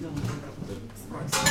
Спасибо.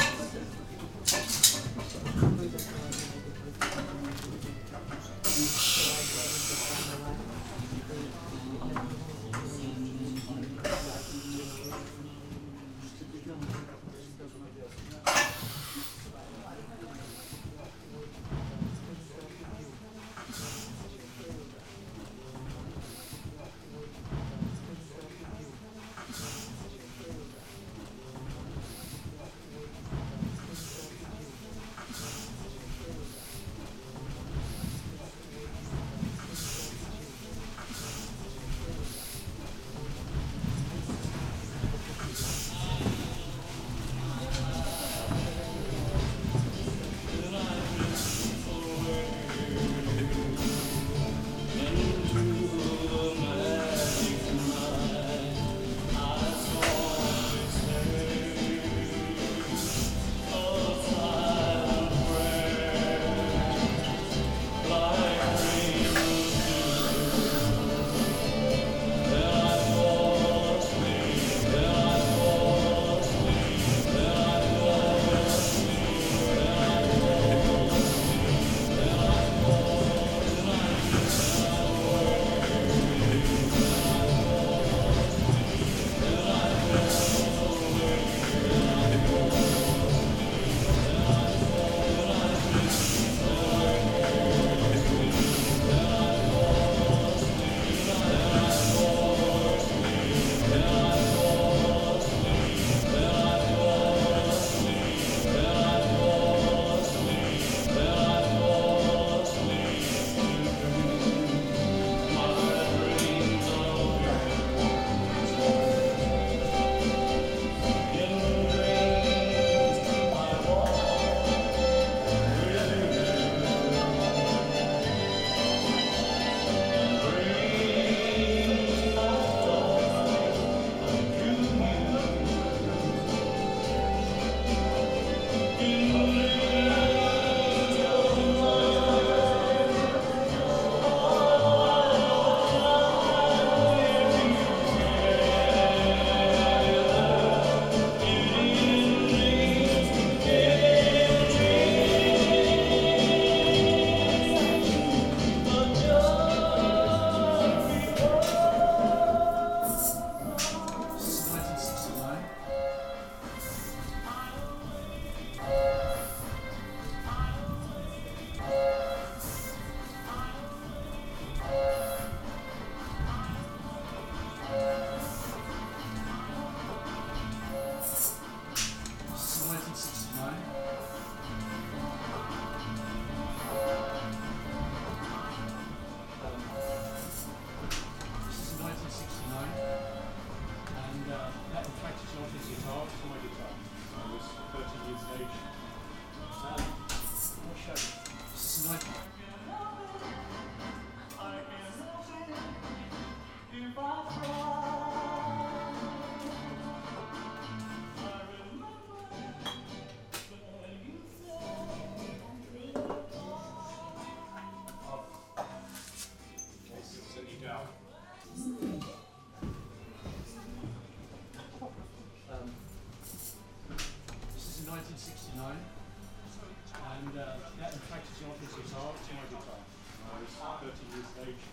And uh, that attracted Jonathan to his art to my guitar when I was 30 years of age.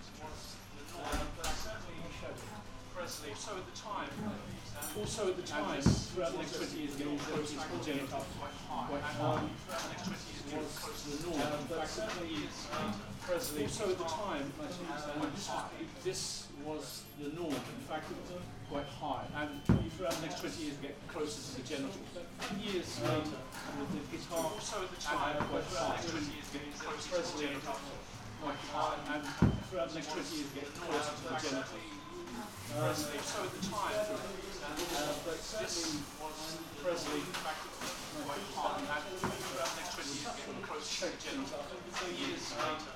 Presley, so at the time, also at the time, throughout the next 20 years, the old quote quite high. The norm. But certainly, Presley, also at the time, uh, uh, this was the norm. In fact, it was quite high. And throughout the next 20 years, get closer to the genitals. Years later, with the guitar. Also at the time, quite high. 20 years, getting closer to the genitals. Quite high. And throughout the next 20 years, get closer to the genitals. Um, so at the time, uh, but certainly Presley quite hard and throughout the next 20 years get closer to the genital. Years later, as far as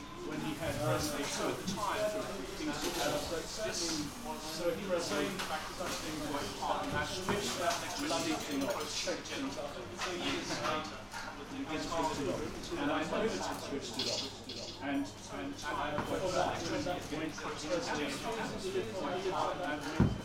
when he had Presley. So at the time, things this. So he was saying something like had switched that bloody thing off, checked years later, and I noticed it switched it off. And, and, and I that when that went Presley and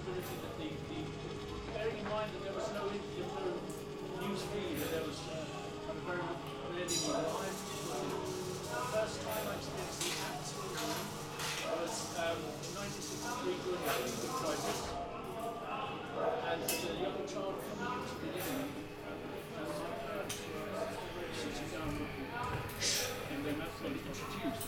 possibility that the, the bearing in mind that there was no no news feed, that there was uh, very rarely live. The first time I experienced the absolute was um, 1963 during the Cuban crisis, and the young child coming into the inn. And their mouth was introduced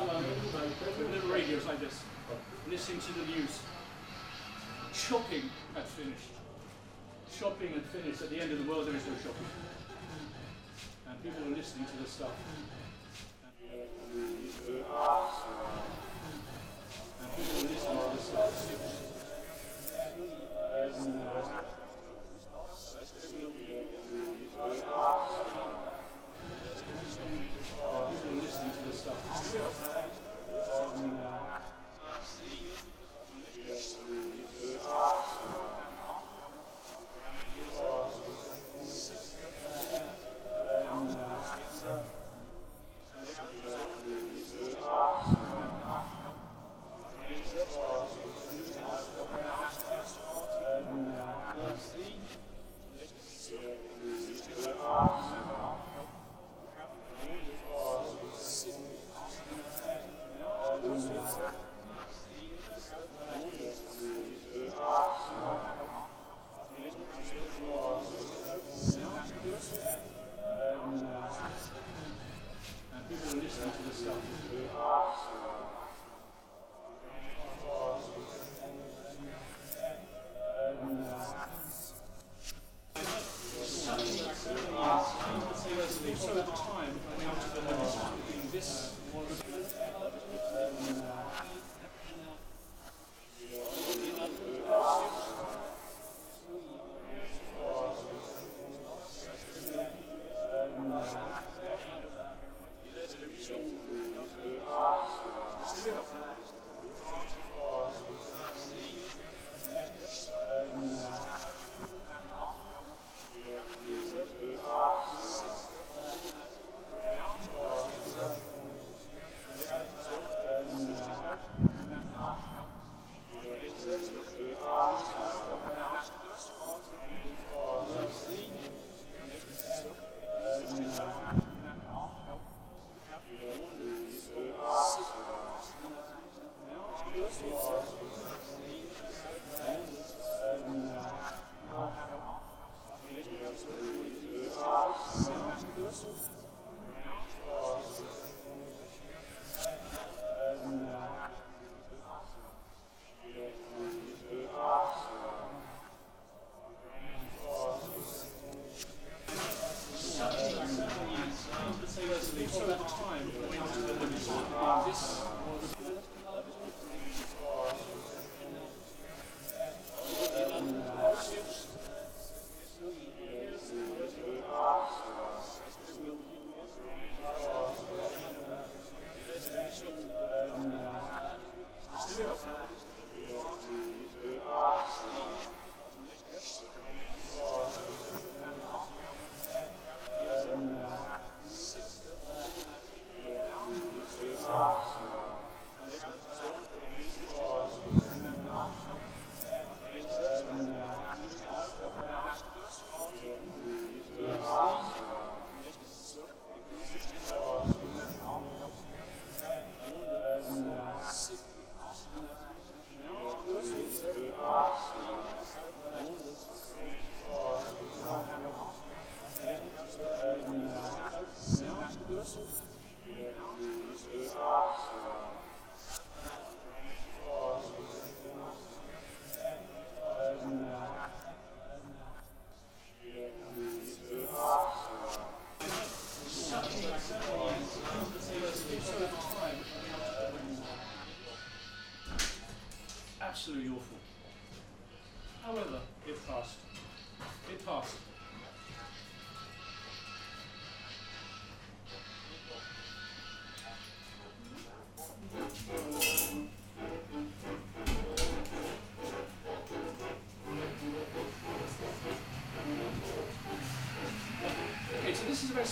little radios like this, listening to the news, shopping had finished. Shopping had finished. At the end of the world, there is no shopping. And people are listening to this stuff.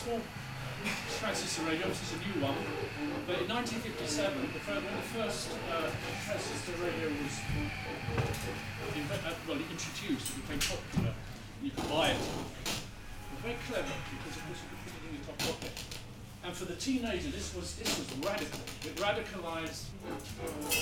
small transistor radio, obviously it's a new one, but in 1957, the first, when the first uh, transistor radio was uh, well, introduced, it became popular, you could buy it. It was very clever because of course you could put it in your top pocket. And for the teenager, this was this was radical. It radicalized. Uh,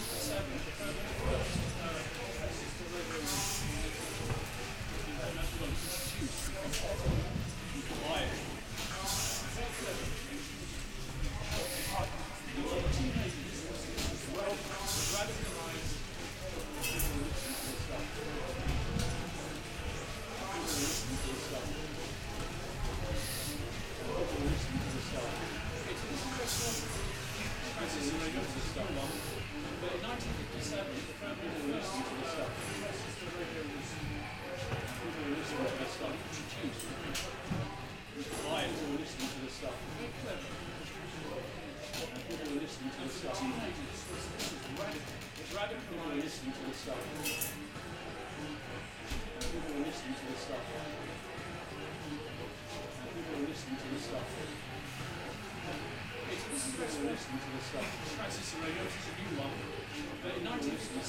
seven.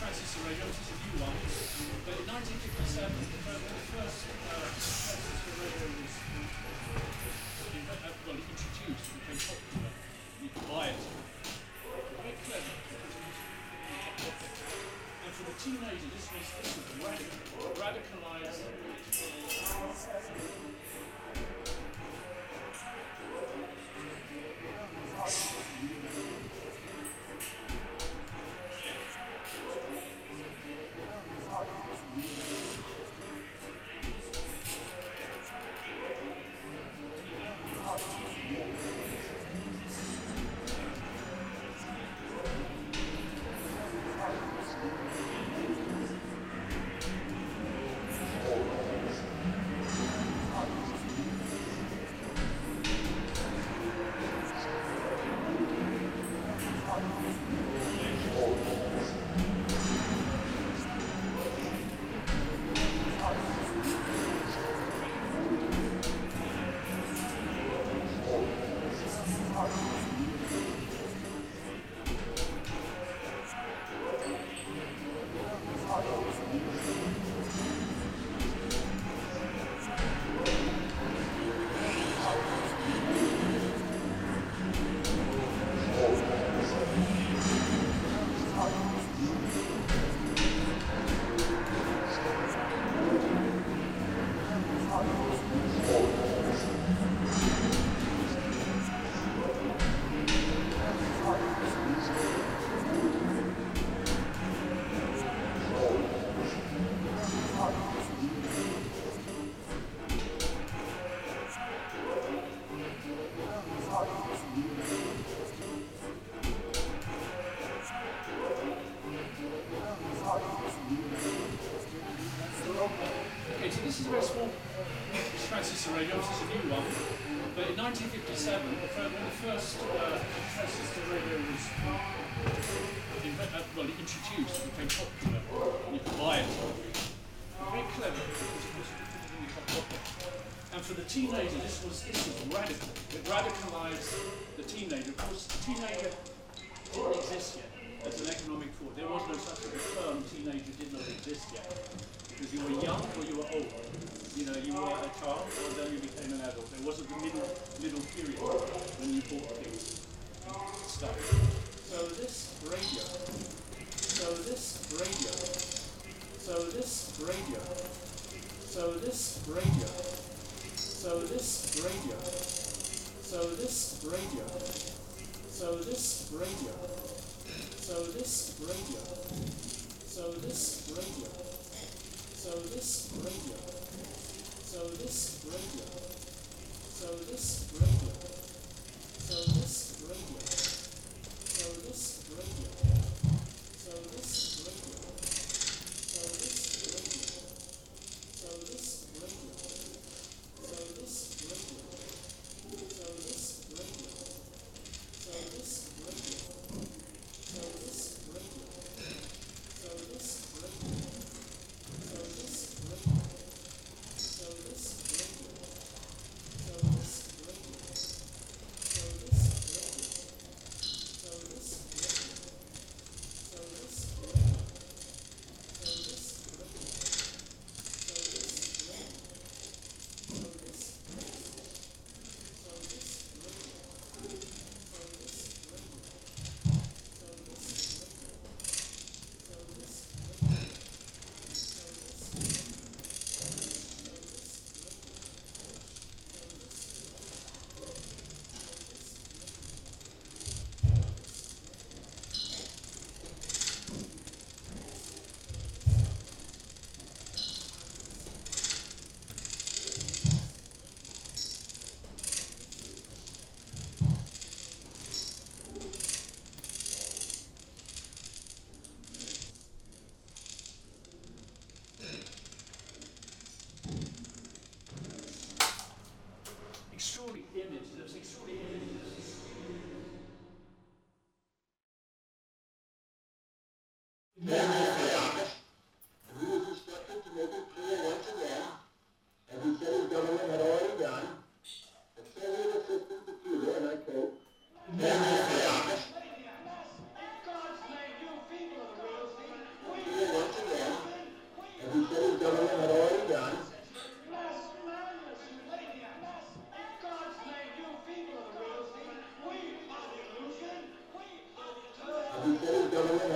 transistor radio, which is a new one. But in 1957, the first uh, Francis the old government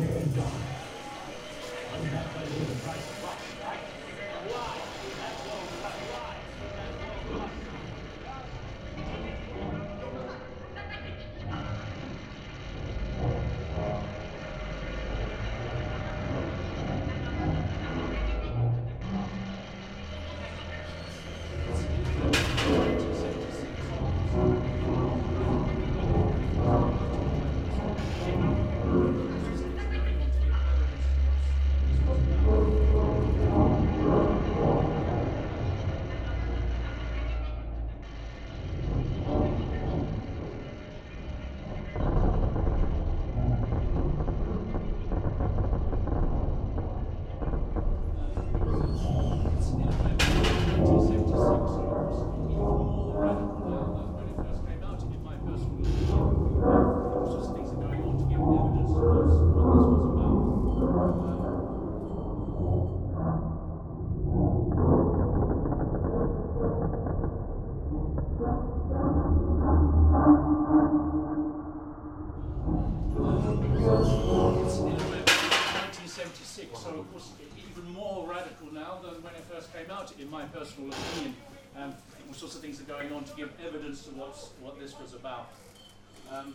so personal opinion. Um, all sorts of things are going on to give evidence to what's, what this was about. Um,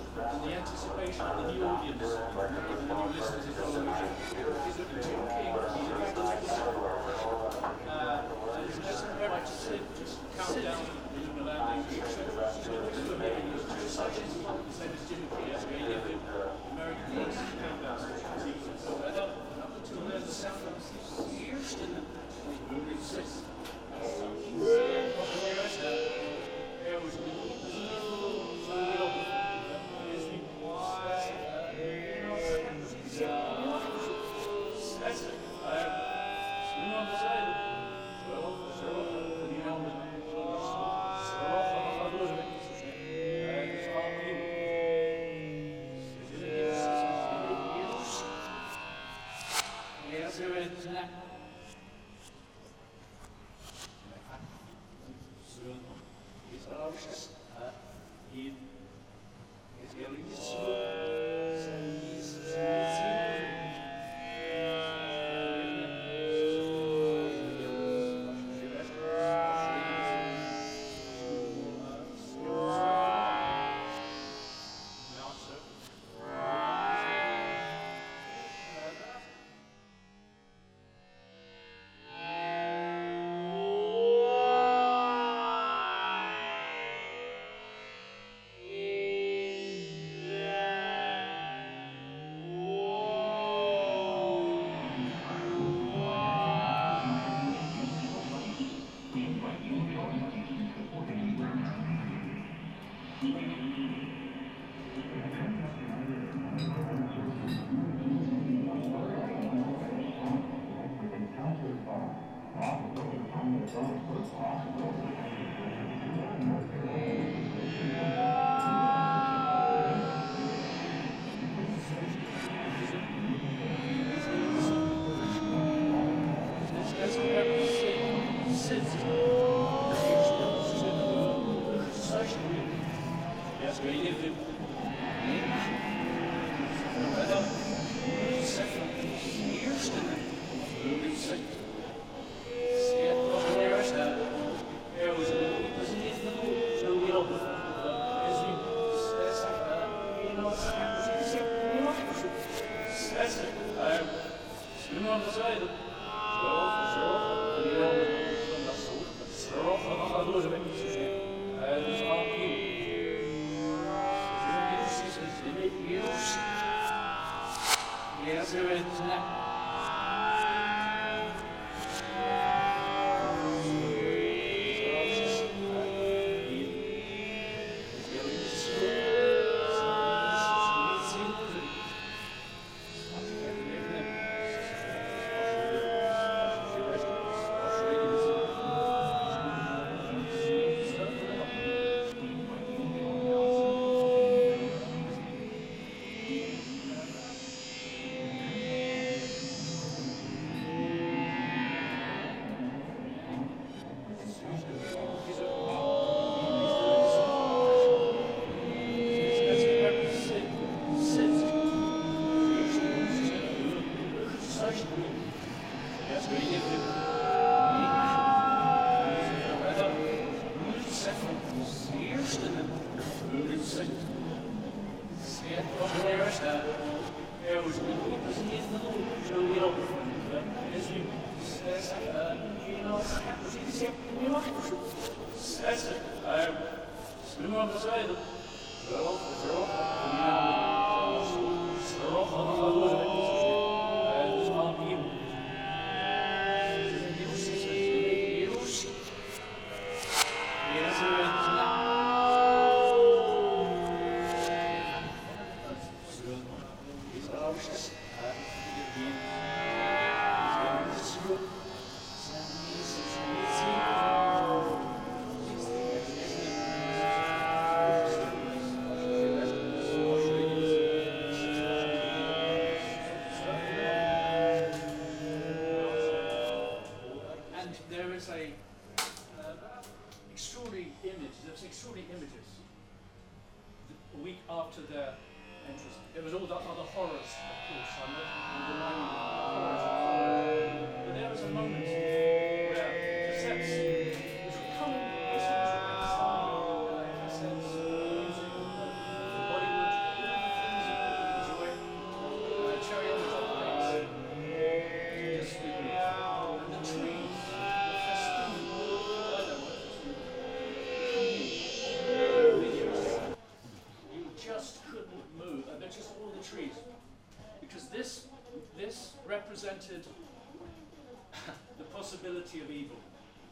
and the anticipation of the new audience and the new listeners in television is that the two kings is very uh, and it's just very much sit, just count down the lunar landing, etc. So this is American seconds, same as Jimmy Key, as we live in American kings countdown sequence. the I to 11 seconds.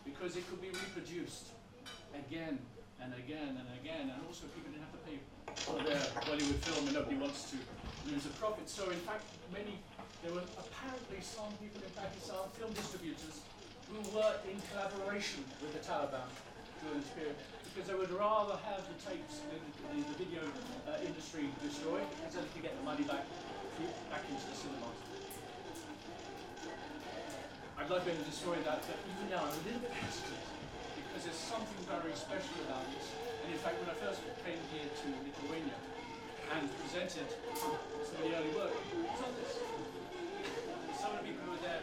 Because it could be reproduced again and again and again. And also people didn't have to pay for their Bollywood film and nobody wants to lose a profit. So in fact many there were apparently some people in Pakistan, film distributors, who worked in collaboration with the Taliban during this period because they would rather have the tapes, the, the, the video uh, industry destroyed, instead of to get the money back, back into the cinemas. I'd like to destroy that, but even now I'm a little bit hesitant because there's something very special about this. And in fact, when I first came here to Lithuania and presented some of the early work, it was on this. Some of the people who were there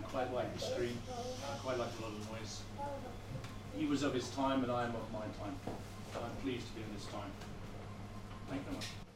I quite like the history. I quite like a lot of noise. He was of his time and I am of my time. I'm pleased to be in this time. Thank you very much.